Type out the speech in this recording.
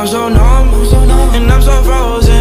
I'm so numb, and I'm so frozen.